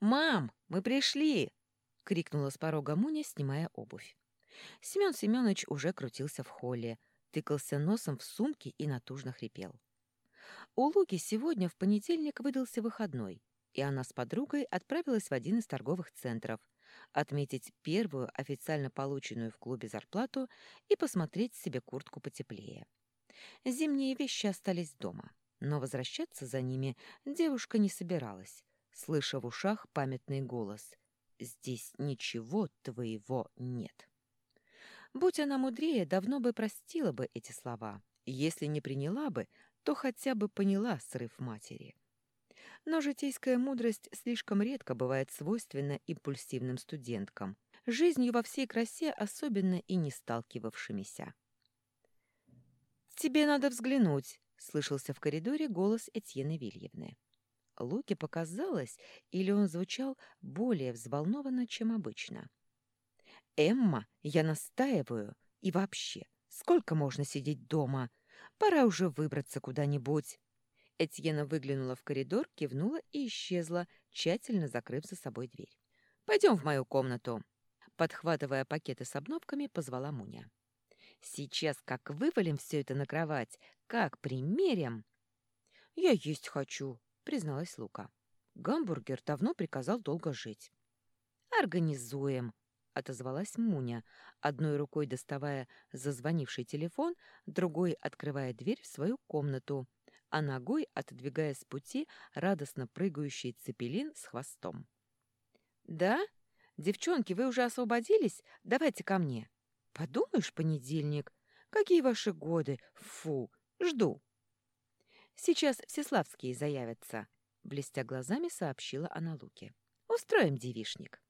«Мам, мы пришли!» — крикнула с порога Муня, снимая обувь. Семен Семенович уже крутился в холле, тыкался носом в сумки и натужно хрипел. У Луки сегодня в понедельник выдался выходной, и она с подругой отправилась в один из торговых центров отметить первую официально полученную в клубе зарплату и посмотреть себе куртку потеплее. Зимние вещи остались дома, но возвращаться за ними девушка не собиралась, слыша в ушах памятный голос «Здесь ничего твоего нет». Будь она мудрее, давно бы простила бы эти слова. Если не приняла бы, то хотя бы поняла срыв матери. Но житейская мудрость слишком редко бывает свойственна импульсивным студенткам, жизнью во всей красе особенно и не сталкивавшимися. «Тебе надо взглянуть», — слышался в коридоре голос Этьены Вильевны. Луке показалось, или он звучал более взволнованно, чем обычно. «Эмма, я настаиваю. И вообще, сколько можно сидеть дома? Пора уже выбраться куда-нибудь». Этьена выглянула в коридор, кивнула и исчезла, тщательно закрыв за собой дверь. «Пойдем в мою комнату». Подхватывая пакеты с обновками, позвала Муня. «Сейчас как вывалим все это на кровать, как примерим!» «Я есть хочу», — призналась Лука. Гамбургер давно приказал долго жить. «Организуем», — отозвалась Муня, одной рукой доставая зазвонивший телефон, другой открывая дверь в свою комнату, а ногой отодвигая с пути радостно прыгающий цепелин с хвостом. «Да? Девчонки, вы уже освободились? Давайте ко мне». «Подумаешь, понедельник. Какие ваши годы? Фу, жду». «Сейчас всеславские заявятся», — блестя глазами сообщила она Луке. «Устроим девишник».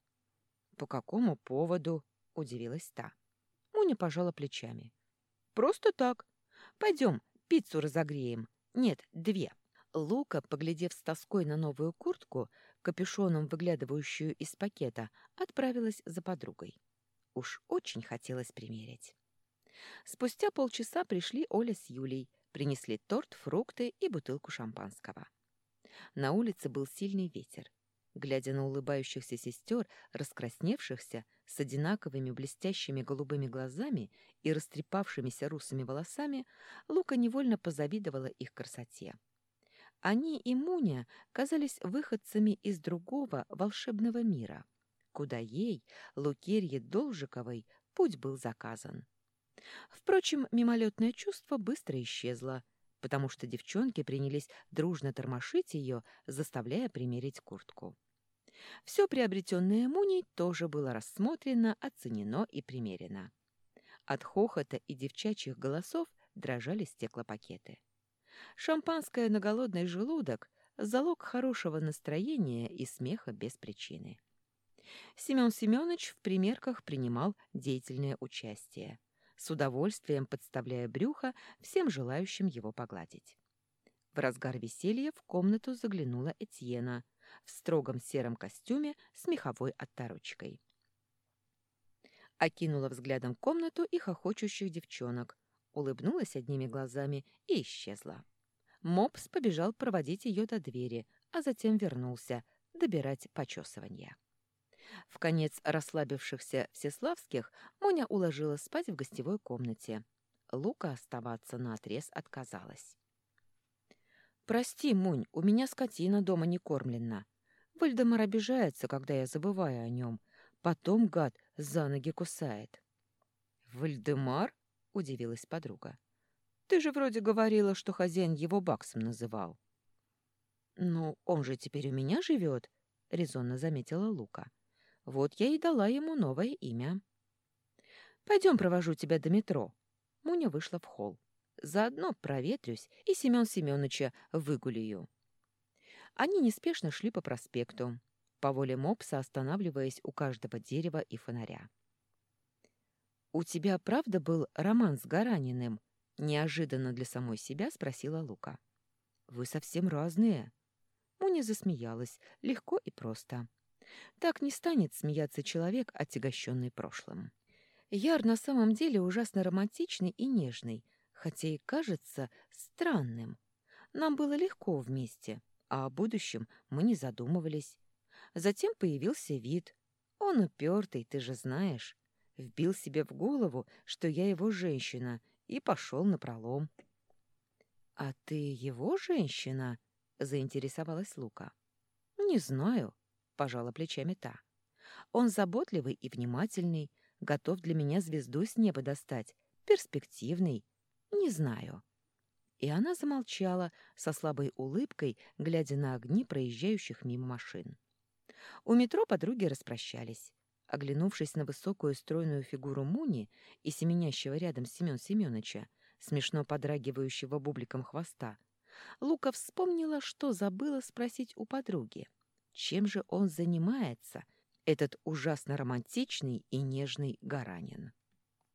«По какому поводу?» — удивилась та. Муня пожала плечами. «Просто так. Пойдем, пиццу разогреем. Нет, две». Лука, поглядев с тоской на новую куртку, капюшоном выглядывающую из пакета, отправилась за подругой. Уж очень хотелось примерить. Спустя полчаса пришли Оля с Юлей, принесли торт, фрукты и бутылку шампанского. На улице был сильный ветер. Глядя на улыбающихся сестер, раскрасневшихся, с одинаковыми блестящими голубыми глазами и растрепавшимися русыми волосами, Лука невольно позавидовала их красоте. Они и Муня казались выходцами из другого волшебного мира, куда ей, Лукерье Должиковой, путь был заказан. Впрочем, мимолетное чувство быстро исчезло, потому что девчонки принялись дружно тормошить ее, заставляя примерить куртку. Все приобретенное Муней тоже было рассмотрено, оценено и примерено. От хохота и девчачьих голосов дрожали стеклопакеты. Шампанское на голодный желудок — залог хорошего настроения и смеха без причины. Семен Семенович в примерках принимал деятельное участие, с удовольствием подставляя брюхо всем желающим его погладить. В разгар веселья в комнату заглянула Этьена — в строгом сером костюме с меховой отторочкой. Окинула взглядом комнату и хохочущих девчонок, улыбнулась одними глазами и исчезла. Мопс побежал проводить ее до двери, а затем вернулся добирать почесывания. В конец расслабившихся всеславских Моня уложила спать в гостевой комнате. Лука оставаться наотрез отказалась. «Прости, Мунь, у меня скотина дома не кормлена. Вальдемар обижается, когда я забываю о нем. Потом гад за ноги кусает». «Вальдемар?» — удивилась подруга. «Ты же вроде говорила, что хозяин его Баксом называл». «Ну, он же теперь у меня живет», — резонно заметила Лука. «Вот я и дала ему новое имя». «Пойдем провожу тебя до метро». Муня вышла в холл. Заодно проветрюсь и Семен Семеновича выгуляю. Они неспешно шли по проспекту, по воле мопса останавливаясь у каждого дерева и фонаря. «У тебя правда был роман с Гараниным?» — неожиданно для самой себя спросила Лука. «Вы совсем разные». Муня засмеялась, легко и просто. Так не станет смеяться человек, отягощенный прошлым. Яр на самом деле ужасно романтичный и нежный — хотя и кажется странным. Нам было легко вместе, а о будущем мы не задумывались. Затем появился вид. Он упертый, ты же знаешь. Вбил себе в голову, что я его женщина, и пошел на пролом. «А ты его женщина?» — заинтересовалась Лука. «Не знаю», — пожала плечами та. «Он заботливый и внимательный, готов для меня звезду с неба достать, перспективный. Не знаю». И она замолчала со слабой улыбкой, глядя на огни проезжающих мимо машин. У метро подруги распрощались. Оглянувшись на высокую стройную фигуру Муни и семенящего рядом Семен Семеновича, смешно подрагивающего бубликом хвоста, Лука вспомнила, что забыла спросить у подруги. Чем же он занимается, этот ужасно романтичный и нежный Гаранин?